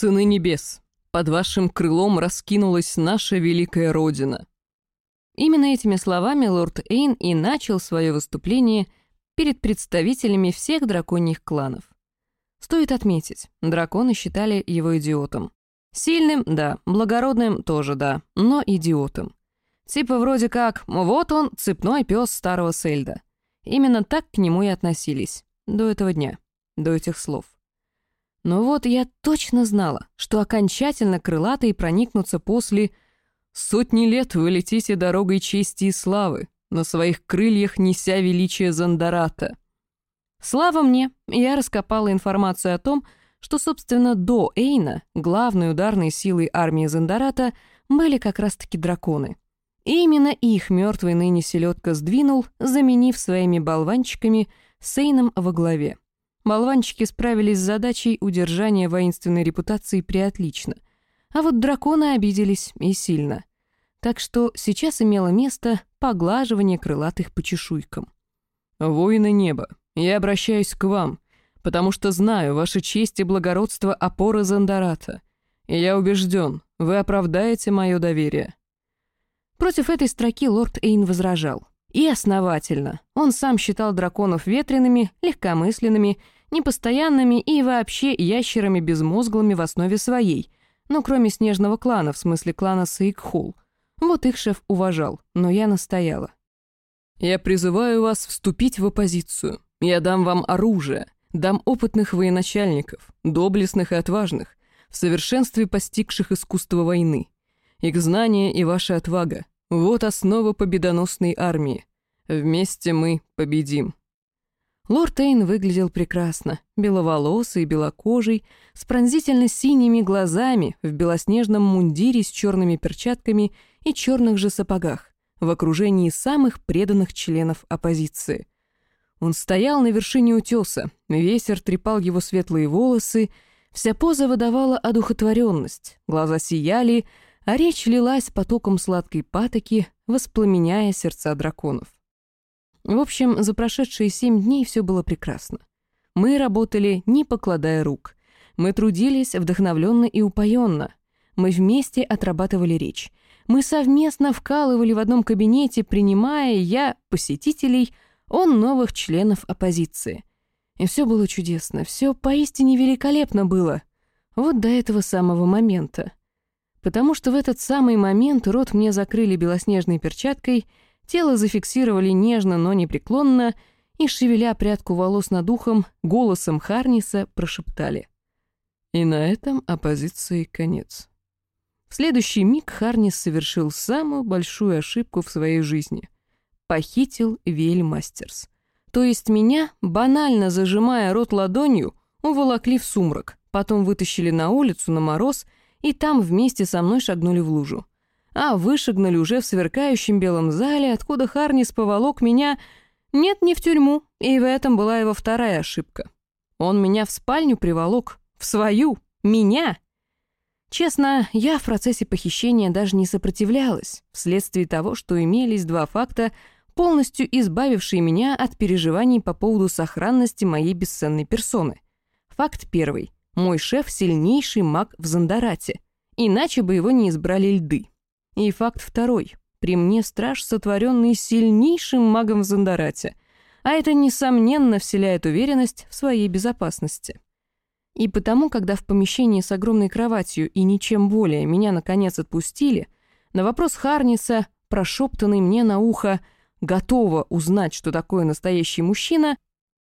«Сыны небес, под вашим крылом раскинулась наша великая Родина». Именно этими словами лорд Эйн и начал свое выступление перед представителями всех драконьих кланов. Стоит отметить, драконы считали его идиотом. Сильным — да, благородным — тоже да, но идиотом. Типа вроде как «вот он, цепной пес старого Сельда». Именно так к нему и относились. До этого дня. До этих слов. Но вот я точно знала, что окончательно крылатые проникнутся после «Сотни лет вы летите дорогой чести и славы, на своих крыльях неся величие Зандарата». Слава мне, я раскопала информацию о том, что, собственно, до Эйна главной ударной силой армии Зандарата были как раз-таки драконы. И именно их мертвый ныне селедка сдвинул, заменив своими болванчиками с Эйном во главе. Болванчики справились с задачей удержания воинственной репутации преотлично. А вот драконы обиделись и сильно. Так что сейчас имело место поглаживание крылатых по чешуйкам. «Воины неба, я обращаюсь к вам, потому что знаю, ваша честь и благородство — опора Зандарата. И я убежден, вы оправдаете мое доверие». Против этой строки лорд Эйн возражал. И основательно. Он сам считал драконов ветреными, легкомысленными, непостоянными и вообще ящерами безмозглыми в основе своей, но кроме снежного клана, в смысле клана Саикхул. Вот их шеф уважал, но я настояла. «Я призываю вас вступить в оппозицию. Я дам вам оружие, дам опытных военачальников, доблестных и отважных, в совершенстве постигших искусство войны. Их знания и ваша отвага — вот основа победоносной армии. Вместе мы победим». Лорд Эйн выглядел прекрасно, беловолосый, белокожий, с пронзительно синими глазами, в белоснежном мундире с черными перчатками и черных же сапогах, в окружении самых преданных членов оппозиции. Он стоял на вершине утеса, ветер трепал его светлые волосы, вся поза выдавала одухотворенность, глаза сияли, а речь лилась потоком сладкой патоки, воспламеняя сердца драконов. В общем, за прошедшие семь дней все было прекрасно. Мы работали, не покладая рук. Мы трудились вдохновленно и упоенно. Мы вместе отрабатывали речь. Мы совместно вкалывали в одном кабинете, принимая я посетителей, он новых членов оппозиции. И все было чудесно, все поистине великолепно было. Вот до этого самого момента. Потому что в этот самый момент рот мне закрыли белоснежной перчаткой — Тело зафиксировали нежно, но непреклонно, и, шевеля прядку волос над ухом, голосом Харниса прошептали. И на этом оппозиции конец. В следующий миг Харнис совершил самую большую ошибку в своей жизни. Похитил Виль Мастерс. То есть меня, банально зажимая рот ладонью, уволокли в сумрак, потом вытащили на улицу на мороз и там вместе со мной шагнули в лужу а вышагнули уже в сверкающем белом зале, откуда Харнис поволок меня... Нет, не в тюрьму, и в этом была его вторая ошибка. Он меня в спальню приволок, в свою, меня. Честно, я в процессе похищения даже не сопротивлялась, вследствие того, что имелись два факта, полностью избавившие меня от переживаний по поводу сохранности моей бесценной персоны. Факт первый. Мой шеф — сильнейший маг в Зандарате, иначе бы его не избрали льды. И факт второй. При мне страж, сотворенный сильнейшим магом в Зандарате, а это, несомненно, вселяет уверенность в своей безопасности. И потому, когда в помещении с огромной кроватью и ничем более меня, наконец, отпустили, на вопрос Харниса, прошептанный мне на ухо «готова узнать, что такое настоящий мужчина»,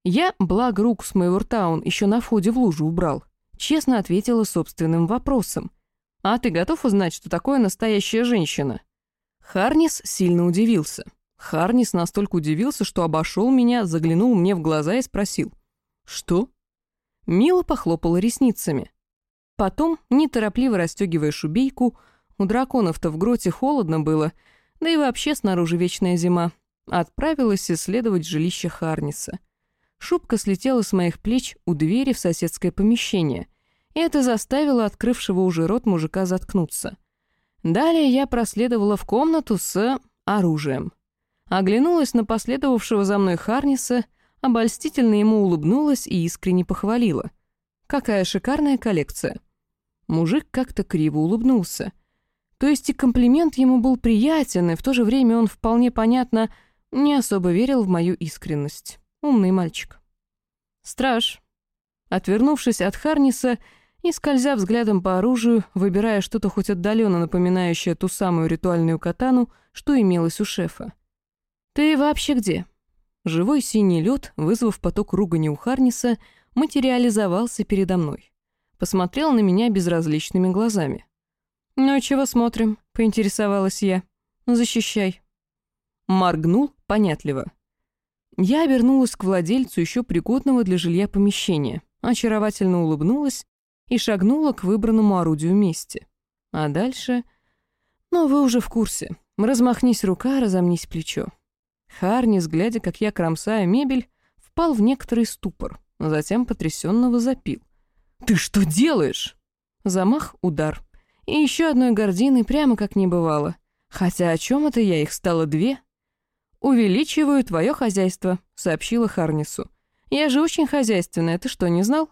я, благо рук с моего рта он еще на входе в лужу убрал, честно ответила собственным вопросом – «А ты готов узнать, что такое настоящая женщина?» Харнис сильно удивился. Харнис настолько удивился, что обошел меня, заглянул мне в глаза и спросил. «Что?» Мила похлопала ресницами. Потом, неторопливо расстегивая шубейку, у драконов-то в гроте холодно было, да и вообще снаружи вечная зима, отправилась исследовать жилище Харниса. Шубка слетела с моих плеч у двери в соседское помещение — это заставило открывшего уже рот мужика заткнуться. Далее я проследовала в комнату с оружием. Оглянулась на последовавшего за мной Харниса, обольстительно ему улыбнулась и искренне похвалила. «Какая шикарная коллекция!» Мужик как-то криво улыбнулся. То есть и комплимент ему был приятен, и в то же время он вполне понятно не особо верил в мою искренность. Умный мальчик. Страж. Отвернувшись от Харниса и скользя взглядом по оружию, выбирая что-то хоть отдаленно напоминающее ту самую ритуальную катану, что имелось у шефа. «Ты вообще где?» Живой синий лед, вызвав поток ругани у Харниса, материализовался передо мной. Посмотрел на меня безразличными глазами. «Ну чего смотрим?» — поинтересовалась я. «Защищай». Моргнул понятливо. Я обернулась к владельцу еще пригодного для жилья помещения, очаровательно улыбнулась и шагнула к выбранному орудию месте. А дальше... Ну, вы уже в курсе. Размахнись рука, разомнись плечо. Харнис, глядя, как я кромсаю мебель, впал в некоторый ступор, затем потрясенно возопил. «Ты что делаешь?» Замах, удар. И еще одной гордины прямо как не бывало. Хотя о чем это я, их стало две? «Увеличиваю твое хозяйство», — сообщила Харнису. «Я же очень хозяйственная, ты что, не знал?»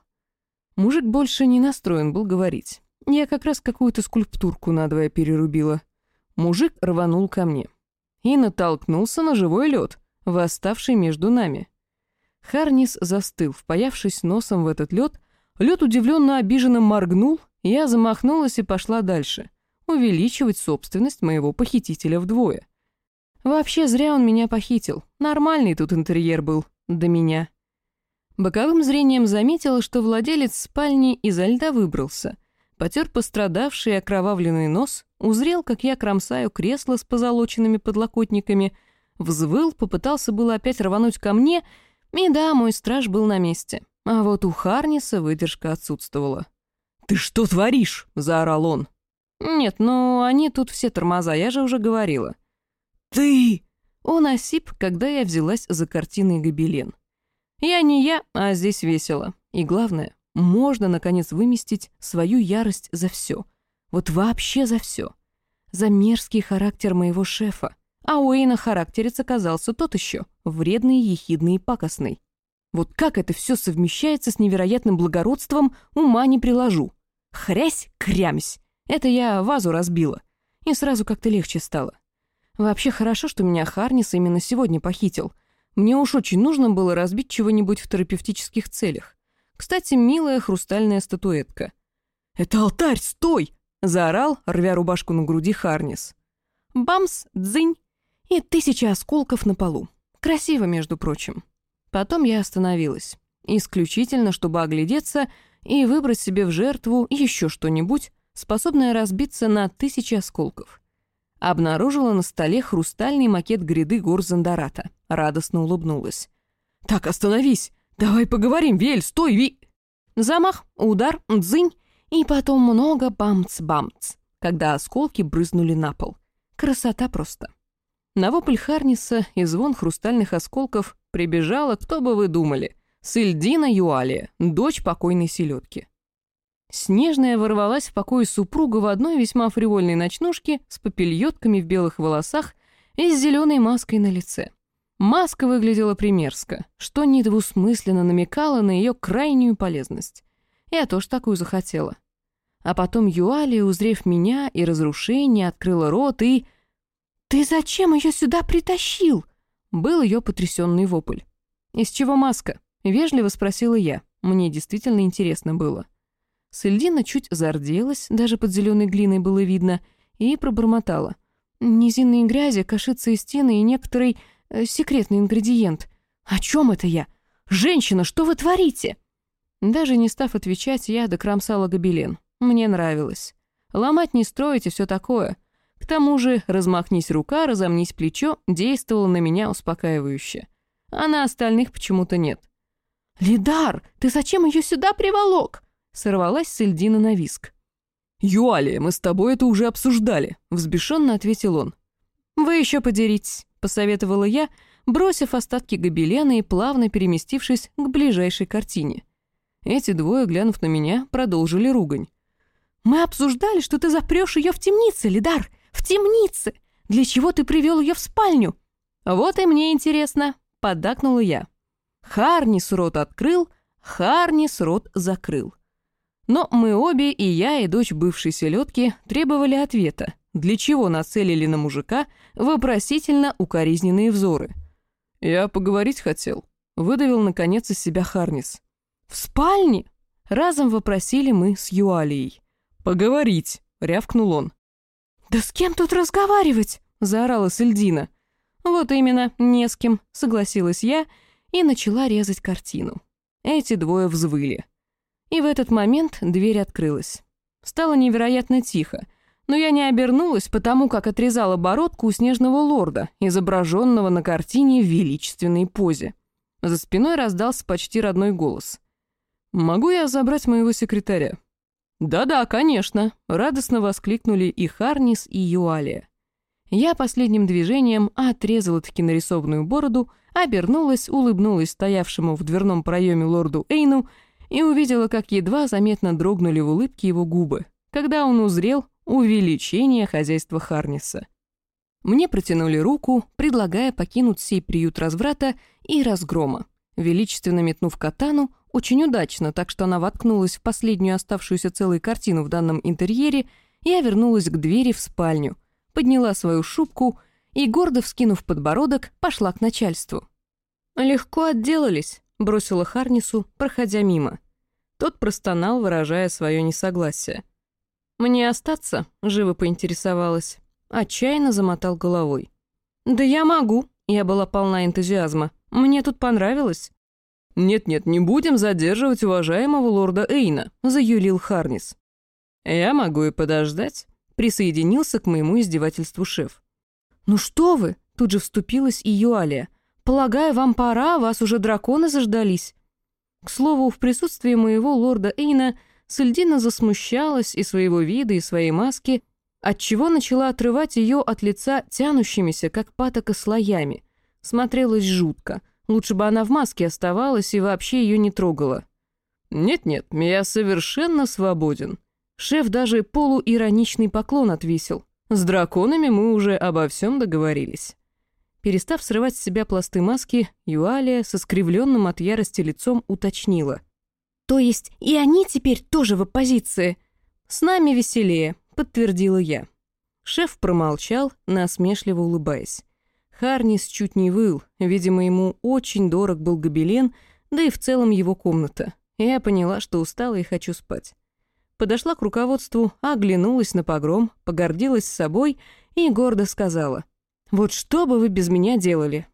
Мужик больше не настроен был говорить. Я как раз какую-то скульптурку надвое перерубила. Мужик рванул ко мне и натолкнулся на живой лед, восставший между нами. Харнис застыл, впаявшись носом в этот лед. Лед удивленно обиженно моргнул, я замахнулась и пошла дальше, увеличивать собственность моего похитителя вдвое. Вообще зря он меня похитил, нормальный тут интерьер был, до меня. Боковым зрением заметила, что владелец спальни изо льда выбрался, потер пострадавший окровавленный нос, узрел, как я кромсаю кресло с позолоченными подлокотниками, взвыл, попытался было опять рвануть ко мне, и да, мой страж был на месте. А вот у Харниса выдержка отсутствовала. «Ты что творишь?» — заорал он. «Нет, ну они тут все тормоза, я же уже говорила». «Ты...» Он осип, когда я взялась за картины гобелен. Я не я, а здесь весело. И главное, можно, наконец, выместить свою ярость за все. Вот вообще за все. За мерзкий характер моего шефа. А Уэйна характерец оказался тот еще, вредный, ехидный и пакостный. Вот как это все совмещается с невероятным благородством, ума не приложу. Хрясь, крямсь. Это я вазу разбила. И сразу как-то легче стало. Вообще хорошо, что меня Харнис именно сегодня похитил. Мне уж очень нужно было разбить чего-нибудь в терапевтических целях. Кстати, милая хрустальная статуэтка. «Это алтарь, стой!» — заорал, рвя рубашку на груди Харнис. Бамс, дзынь и тысяча осколков на полу. Красиво, между прочим. Потом я остановилась. Исключительно, чтобы оглядеться и выбрать себе в жертву еще что-нибудь, способное разбиться на тысячи осколков. Обнаружила на столе хрустальный макет гряды гор Зандарата. Радостно улыбнулась. «Так, остановись! «Давай поговорим, Вель, стой, Ви...» Замах, удар, дзынь, и потом много бамц-бамц, когда осколки брызнули на пол. Красота просто. На вопль Харниса и звон хрустальных осколков прибежала, кто бы вы думали, Сыльдина Юалия, дочь покойной селедки. Снежная ворвалась в покой супруга в одной весьма фривольной ночнушке с попельотками в белых волосах и с зеленой маской на лице. Маска выглядела примерзко, что недвусмысленно намекало на ее крайнюю полезность. Я тоже такую захотела. А потом Юали, узрев меня и разрушение, открыла рот и... «Ты зачем ее сюда притащил?» Был ее потрясенный вопль. «Из чего маска?» — вежливо спросила я. Мне действительно интересно было. Сельдина чуть зарделась, даже под зеленой глиной было видно, и пробормотала. «Низинные грязи, кашицы и стены и некоторый секретный ингредиент. О чем это я? Женщина, что вы творите? Даже не став отвечать, я докромсала гобелен. Мне нравилось. Ломать не строить и все такое. К тому же, размахнись рука, разомнись плечо, действовало на меня успокаивающе. А на остальных почему-то нет. «Лидар, ты зачем ее сюда приволок?» Сорвалась Сельдина на виск. «Юалия, мы с тобой это уже обсуждали», — взбешенно ответил он. «Вы еще подеритесь», — посоветовала я, бросив остатки гобелена и плавно переместившись к ближайшей картине. Эти двое, глянув на меня, продолжили ругань. «Мы обсуждали, что ты запрешь ее в темнице, Лидар! В темнице! Для чего ты привел ее в спальню?» «Вот и мне интересно», — поддакнула я. Харнис рот открыл, Харнис рот закрыл. Но мы обе, и я, и дочь бывшей селедки, требовали ответа, для чего нацелили на мужика вопросительно укоризненные взоры. «Я поговорить хотел», — выдавил наконец из себя Харнис. «В спальне?» — разом вопросили мы с Юалией. «Поговорить», — рявкнул он. «Да с кем тут разговаривать?» — заорала Сельдина. «Вот именно, не с кем», — согласилась я и начала резать картину. Эти двое взвыли. И в этот момент дверь открылась. Стало невероятно тихо, но я не обернулась, потому как отрезала бородку у снежного лорда, изображенного на картине в величественной позе. За спиной раздался почти родной голос. «Могу я забрать моего секретаря?» «Да-да, конечно», — радостно воскликнули и Харнис, и Юалия. Я последним движением отрезала-таки нарисованную бороду, обернулась, улыбнулась стоявшему в дверном проеме лорду Эйну и увидела, как едва заметно дрогнули в улыбке его губы, когда он узрел увеличение хозяйства Харниса. Мне протянули руку, предлагая покинуть сей приют разврата и разгрома. Величественно метнув катану, очень удачно, так что она воткнулась в последнюю оставшуюся целую картину в данном интерьере, я вернулась к двери в спальню, подняла свою шубку и, гордо вскинув подбородок, пошла к начальству. «Легко отделались», — бросила Харнису, проходя мимо. Тот простонал, выражая свое несогласие. «Мне остаться?» — живо поинтересовалась. Отчаянно замотал головой. «Да я могу», — я была полна энтузиазма. «Мне тут понравилось». «Нет-нет, не будем задерживать уважаемого лорда Эйна», — заюлил Харнис. «Я могу и подождать», — присоединился к моему издевательству шеф. «Ну что вы?» — тут же вступилась и Юалия. «Полагаю, вам пора, вас уже драконы заждались». К слову, в присутствии моего лорда Эйна Сальдина засмущалась и своего вида, и своей маски, отчего начала отрывать ее от лица тянущимися, как патока, слоями. Смотрелась жутко — Лучше бы она в маске оставалась и вообще ее не трогала. «Нет-нет, я совершенно свободен». Шеф даже полуироничный поклон отвесил. «С драконами мы уже обо всем договорились». Перестав срывать с себя пласты маски, Юалия со скривленным от ярости лицом уточнила. «То есть и они теперь тоже в оппозиции?» «С нами веселее», — подтвердила я. Шеф промолчал, насмешливо улыбаясь. Харнис чуть не выл, видимо, ему очень дорог был гобелен, да и в целом его комната. Я поняла, что устала и хочу спать. Подошла к руководству, оглянулась на погром, погордилась собой и гордо сказала. «Вот что бы вы без меня делали?»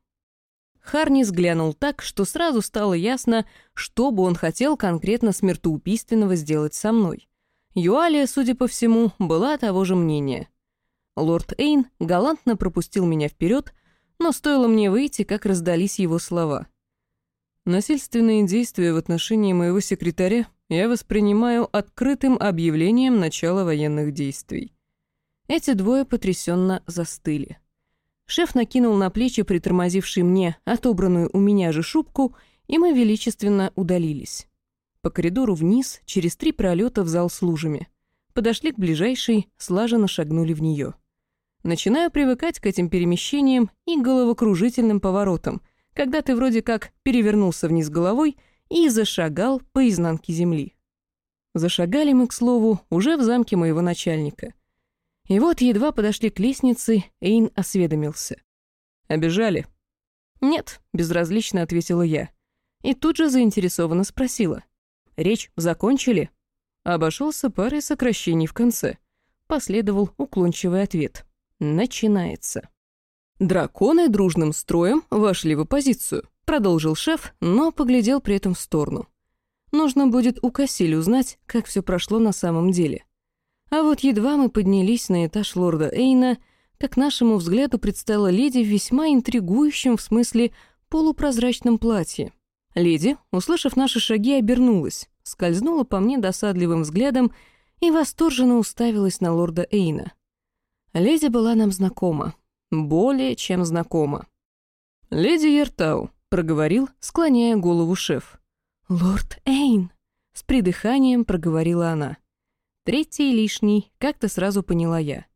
Харнис глянул так, что сразу стало ясно, что бы он хотел конкретно смертоубийственного сделать со мной. Юалия, судя по всему, была того же мнения. Лорд Эйн галантно пропустил меня вперед, но стоило мне выйти, как раздались его слова. «Насильственные действия в отношении моего секретаря я воспринимаю открытым объявлением начала военных действий». Эти двое потрясенно застыли. Шеф накинул на плечи притормозивший мне отобранную у меня же шубку, и мы величественно удалились. По коридору вниз, через три пролета в зал с лужами. Подошли к ближайшей, слаженно шагнули в нее. Начинаю привыкать к этим перемещениям и головокружительным поворотам, когда ты вроде как перевернулся вниз головой и зашагал по изнанке земли. Зашагали мы, к слову, уже в замке моего начальника. И вот едва подошли к лестнице, Эйн осведомился. «Обижали?» «Нет», — безразлично ответила я. И тут же заинтересованно спросила. «Речь закончили?» Обошелся парой сокращений в конце. Последовал уклончивый ответ начинается. Драконы дружным строем вошли в оппозицию, продолжил шеф, но поглядел при этом в сторону. Нужно будет у Кассиль узнать, как все прошло на самом деле. А вот едва мы поднялись на этаж лорда Эйна, как нашему взгляду предстала леди в весьма интригующем в смысле полупрозрачном платье. Леди, услышав наши шаги, обернулась, скользнула по мне досадливым взглядом и восторженно уставилась на лорда Эйна. Леди была нам знакома. Более чем знакома. «Леди Ертау», — проговорил, склоняя голову шеф. «Лорд Эйн», — с придыханием проговорила она. Третий лишний, как-то сразу поняла я.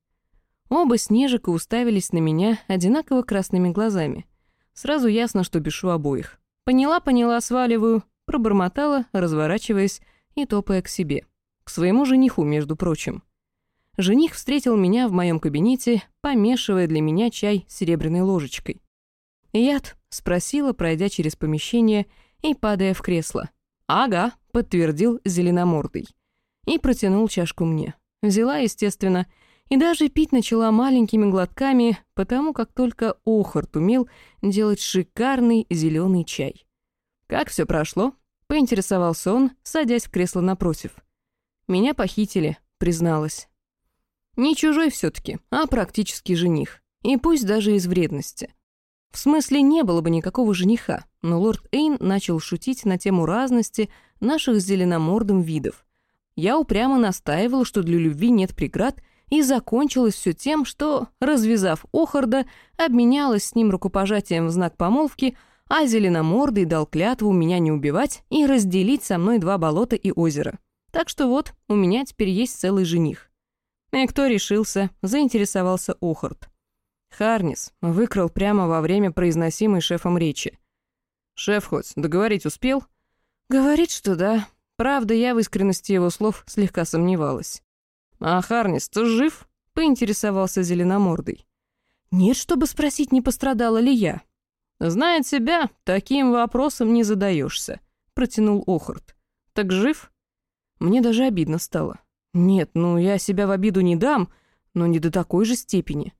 Оба снежика уставились на меня одинаково красными глазами. Сразу ясно, что бешу обоих. Поняла, поняла, сваливаю, пробормотала, разворачиваясь и топая к себе. К своему жениху, между прочим. Жених встретил меня в моем кабинете, помешивая для меня чай серебряной ложечкой. «Яд?» — спросила, пройдя через помещение и падая в кресло. «Ага», — подтвердил зеленомордый. И протянул чашку мне. Взяла, естественно, и даже пить начала маленькими глотками, потому как только Охарт умел делать шикарный зеленый чай. «Как все прошло?» — поинтересовался он, садясь в кресло напротив. «Меня похитили», — призналась. «Не чужой все таки а практически жених. И пусть даже из вредности». В смысле, не было бы никакого жениха, но лорд Эйн начал шутить на тему разности наших зеленомордым видов. Я упрямо настаивал, что для любви нет преград, и закончилось все тем, что, развязав Охарда, обменялась с ним рукопожатием в знак помолвки, а зеленомордый дал клятву меня не убивать и разделить со мной два болота и озеро. Так что вот, у меня теперь есть целый жених. И кто решился, заинтересовался Охард. Харнис выкрал прямо во время произносимой шефом речи. «Шеф хоть договорить успел?» «Говорит, что да. Правда, я в искренности его слов слегка сомневалась». «А Харнис, ты жив?» — поинтересовался зеленомордый. «Нет, чтобы спросить, не пострадала ли я». «Зная тебя, таким вопросом не задаешься», — протянул Охарт. «Так жив?» Мне даже обидно стало. «Нет, ну я себя в обиду не дам, но не до такой же степени».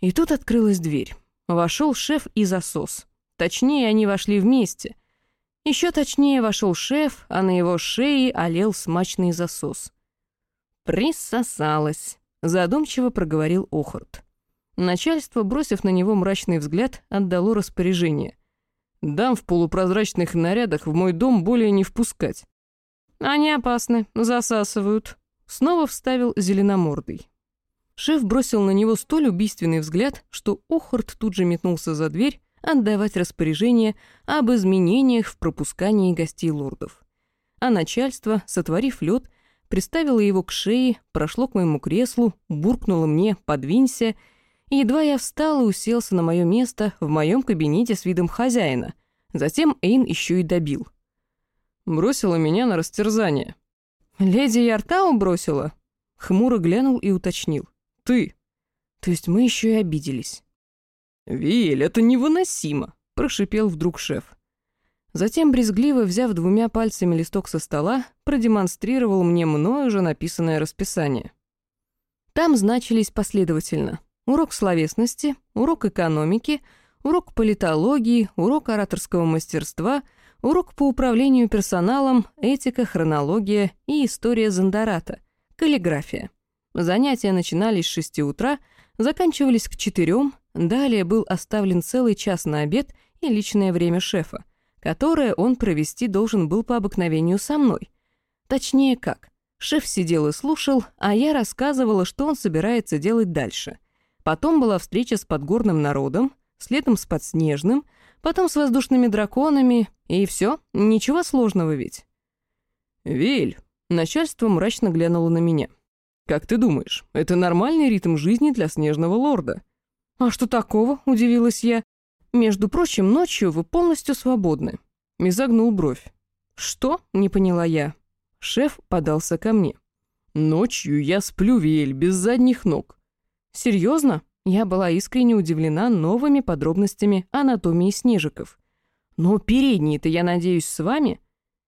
И тут открылась дверь. Вошел шеф и засос. Точнее, они вошли вместе. Еще точнее вошел шеф, а на его шее олел смачный засос. «Присосалась», — задумчиво проговорил Охарт. Начальство, бросив на него мрачный взгляд, отдало распоряжение. «Дам в полупрозрачных нарядах в мой дом более не впускать». «Они опасны, засасывают», — снова вставил зеленомордый. Шеф бросил на него столь убийственный взгляд, что Охарт тут же метнулся за дверь отдавать распоряжение об изменениях в пропускании гостей лордов. А начальство, сотворив лед, приставило его к шее, прошло к моему креслу, буркнуло мне «подвинься», и едва я встал и уселся на мое место в моем кабинете с видом хозяина. Затем Эйн еще и добил. Бросила меня на растерзание. «Леди Яртау бросила?» Хмуро глянул и уточнил ты. То есть мы еще и обиделись. «Виль, это невыносимо!» — прошипел вдруг шеф. Затем, брезгливо взяв двумя пальцами листок со стола, продемонстрировал мне мною уже написанное расписание. Там значились последовательно урок словесности, урок экономики, урок политологии, урок ораторского мастерства, урок по управлению персоналом, этика, хронология и история Зандарата, каллиграфия. Занятия начинались с 6 утра, заканчивались к 4, далее был оставлен целый час на обед и личное время шефа, которое он провести должен был по обыкновению со мной. Точнее как, шеф сидел и слушал, а я рассказывала, что он собирается делать дальше. Потом была встреча с подгорным народом, следом с подснежным, потом с воздушными драконами, и все, ничего сложного ведь. «Виль», начальство мрачно глянуло на меня. «Как ты думаешь, это нормальный ритм жизни для снежного лорда?» «А что такого?» — удивилась я. «Между прочим, ночью вы полностью свободны». И загнул бровь. «Что?» — не поняла я. Шеф подался ко мне. «Ночью я сплю, Виэль, без задних ног». «Серьезно?» Я была искренне удивлена новыми подробностями анатомии снежиков. «Но передние-то, я надеюсь, с вами?»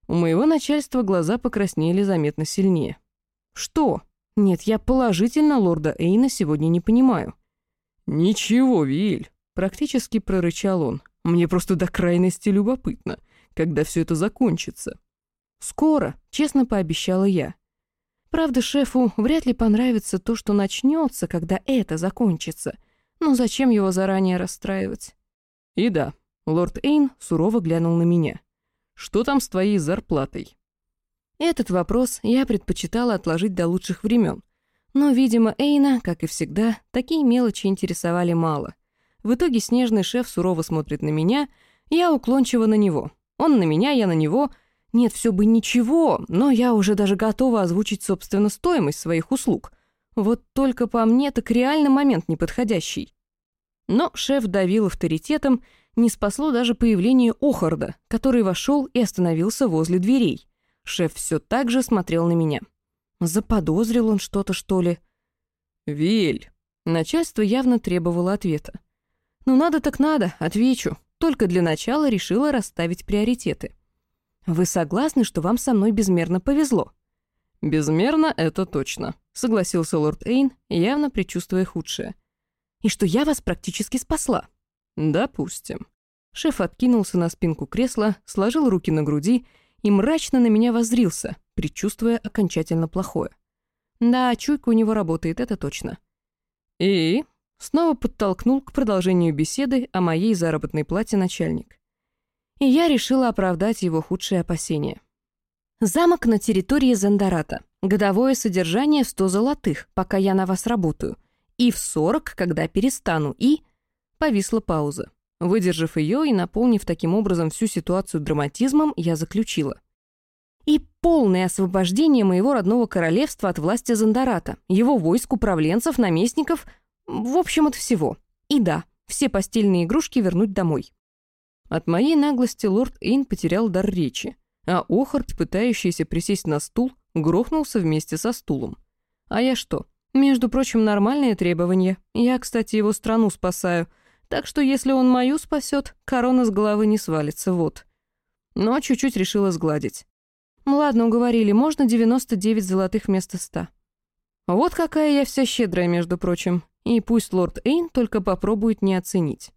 У моего начальства глаза покраснели заметно сильнее. «Что?» Нет, я положительно лорда Эйна сегодня не понимаю. «Ничего, Виль», — практически прорычал он. «Мне просто до крайности любопытно, когда все это закончится». «Скоро», — честно пообещала я. Правда, шефу вряд ли понравится то, что начнется, когда это закончится. Но зачем его заранее расстраивать? И да, лорд Эйн сурово глянул на меня. «Что там с твоей зарплатой?» Этот вопрос я предпочитала отложить до лучших времен. Но, видимо, Эйна, как и всегда, такие мелочи интересовали мало. В итоге снежный шеф сурово смотрит на меня, я уклончиво на него. Он на меня, я на него. Нет, все бы ничего, но я уже даже готова озвучить, собственно, стоимость своих услуг. Вот только по мне так реально момент неподходящий. Но шеф давил авторитетом, не спасло даже появление Охарда, который вошел и остановился возле дверей. Шеф все так же смотрел на меня. Заподозрил он что-то, что ли? «Виль!» Начальство явно требовало ответа. «Ну надо так надо, отвечу. Только для начала решила расставить приоритеты. Вы согласны, что вам со мной безмерно повезло?» «Безмерно это точно», — согласился лорд Эйн, явно предчувствуя худшее. «И что я вас практически спасла?» «Допустим». Шеф откинулся на спинку кресла, сложил руки на груди и мрачно на меня воззрился, предчувствуя окончательно плохое. Да, чуйка у него работает, это точно. «И?» — снова подтолкнул к продолжению беседы о моей заработной плате начальник. И я решила оправдать его худшие опасения. Замок на территории Зандарата. Годовое содержание в 100 золотых, пока я на вас работаю. И в 40, когда перестану. И... Повисла пауза. Выдержав ее и наполнив таким образом всю ситуацию драматизмом, я заключила. И полное освобождение моего родного королевства от власти Зандарата, его войск, управленцев, наместников, в общем, от всего. И да, все постельные игрушки вернуть домой. От моей наглости лорд Эйн потерял дар речи, а Охард, пытающийся присесть на стул, грохнулся вместе со стулом. А я что? Между прочим, нормальные требования. Я, кстати, его страну спасаю, так что если он мою спасет, корона с головы не свалится, вот. Но чуть-чуть решила сгладить. Ладно, уговорили, можно 99 золотых вместо 100. Вот какая я вся щедрая, между прочим. И пусть лорд Эйн только попробует не оценить.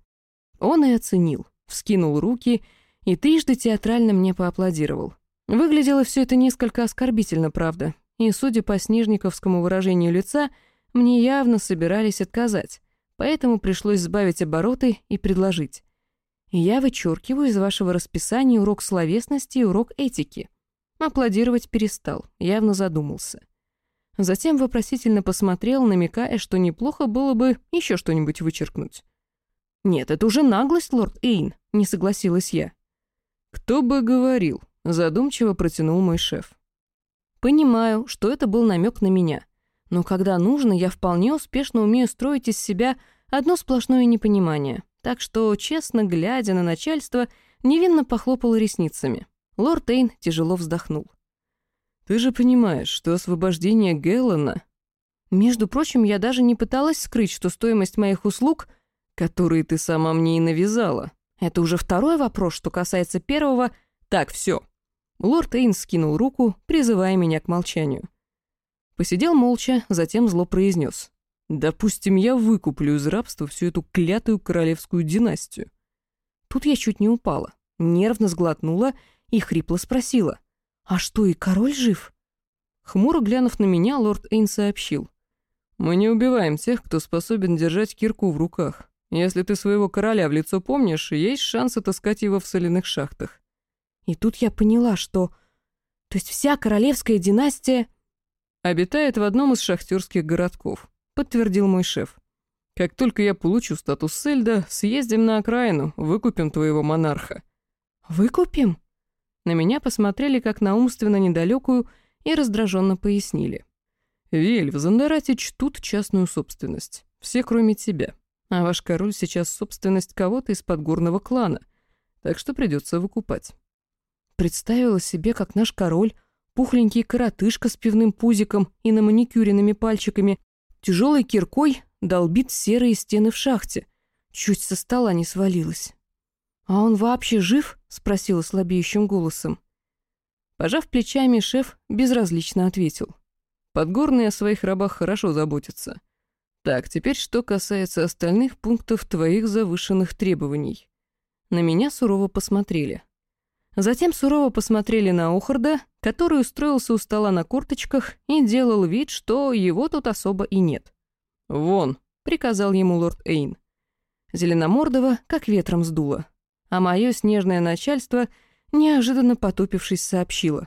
Он и оценил, вскинул руки и трижды театрально мне поаплодировал. Выглядело все это несколько оскорбительно, правда, и, судя по снежниковскому выражению лица, мне явно собирались отказать, поэтому пришлось сбавить обороты и предложить. Я вычеркиваю из вашего расписания урок словесности и урок этики. Аплодировать перестал, явно задумался. Затем вопросительно посмотрел, намекая, что неплохо было бы еще что-нибудь вычеркнуть. «Нет, это уже наглость, лорд Эйн», — не согласилась я. «Кто бы говорил», — задумчиво протянул мой шеф. «Понимаю, что это был намек на меня. Но когда нужно, я вполне успешно умею строить из себя одно сплошное непонимание. Так что, честно глядя на начальство, невинно похлопал ресницами. Лорд Эйн тяжело вздохнул. «Ты же понимаешь, что освобождение Геллана...» «Между прочим, я даже не пыталась скрыть, что стоимость моих услуг, которые ты сама мне и навязала...» Это уже второй вопрос, что касается первого. Так, все. Лорд Эйн скинул руку, призывая меня к молчанию. Посидел молча, затем зло произнес. «Допустим, я выкуплю из рабства всю эту клятую королевскую династию». Тут я чуть не упала, нервно сглотнула и хрипло спросила. «А что, и король жив?» Хмуро глянув на меня, лорд Эйн сообщил. «Мы не убиваем тех, кто способен держать кирку в руках. Если ты своего короля в лицо помнишь, есть шанс отыскать его в соляных шахтах». И тут я поняла, что... То есть вся королевская династия... «Обитает в одном из шахтерских городков», — подтвердил мой шеф. «Как только я получу статус Сельда, съездим на окраину, выкупим твоего монарха». «Выкупим?» На меня посмотрели как на умственно недалекую и раздраженно пояснили. «Виль, в Зандарате чтут частную собственность. Все, кроме тебя. А ваш король сейчас собственность кого-то из подгорного клана, так что придется выкупать». Представила себе, как наш король, пухленький коротышка с пивным пузиком и на маникюренными пальчиками, тяжелой киркой долбит серые стены в шахте. Чуть со стола не свалилась. «А он вообще жив?» — спросила слабеющим голосом. Пожав плечами, шеф безразлично ответил. «Подгорные о своих рабах хорошо заботятся. Так, теперь что касается остальных пунктов твоих завышенных требований». На меня сурово посмотрели. Затем сурово посмотрели на Охарда, который устроился у стола на корточках и делал вид, что его тут особо и нет. «Вон», — приказал ему лорд Эйн. Зеленомордова как ветром сдуло а мое снежное начальство, неожиданно потупившись, сообщило.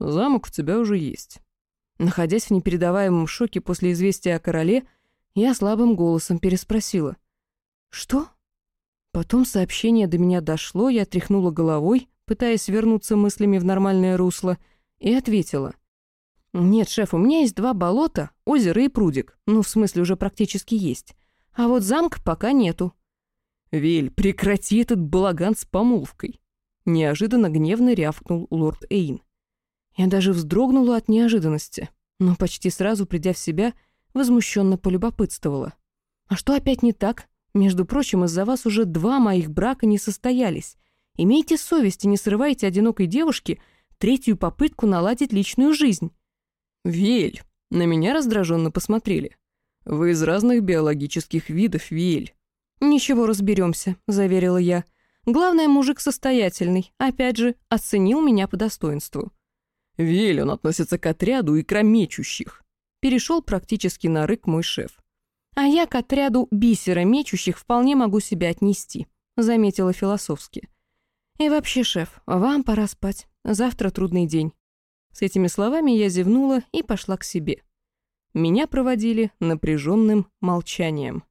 «Замок у тебя уже есть». Находясь в непередаваемом шоке после известия о короле, я слабым голосом переспросила. «Что?» Потом сообщение до меня дошло, я тряхнула головой, пытаясь вернуться мыслями в нормальное русло, и ответила. «Нет, шеф, у меня есть два болота, озеро и прудик. Ну, в смысле, уже практически есть. А вот замка пока нету. «Вель, прекрати этот балаган с помолвкой!» Неожиданно гневно рявкнул лорд Эйн. Я даже вздрогнула от неожиданности. Но почти сразу, придя в себя, возмущенно полюбопытствовала. «А что опять не так? Между прочим, из-за вас уже два моих брака не состоялись. Имейте совесть и не срывайте одинокой девушке третью попытку наладить личную жизнь». «Вель!» На меня раздраженно посмотрели. «Вы из разных биологических видов, Вель». «Ничего, разберемся», — заверила я. «Главное, мужик состоятельный. Опять же, оценил меня по достоинству». «Вель, он относится к отряду икромечущих», — перешел практически на рык мой шеф. «А я к отряду бисера мечущих вполне могу себя отнести», — заметила философски. «И вообще, шеф, вам пора спать. Завтра трудный день». С этими словами я зевнула и пошла к себе. Меня проводили напряженным молчанием.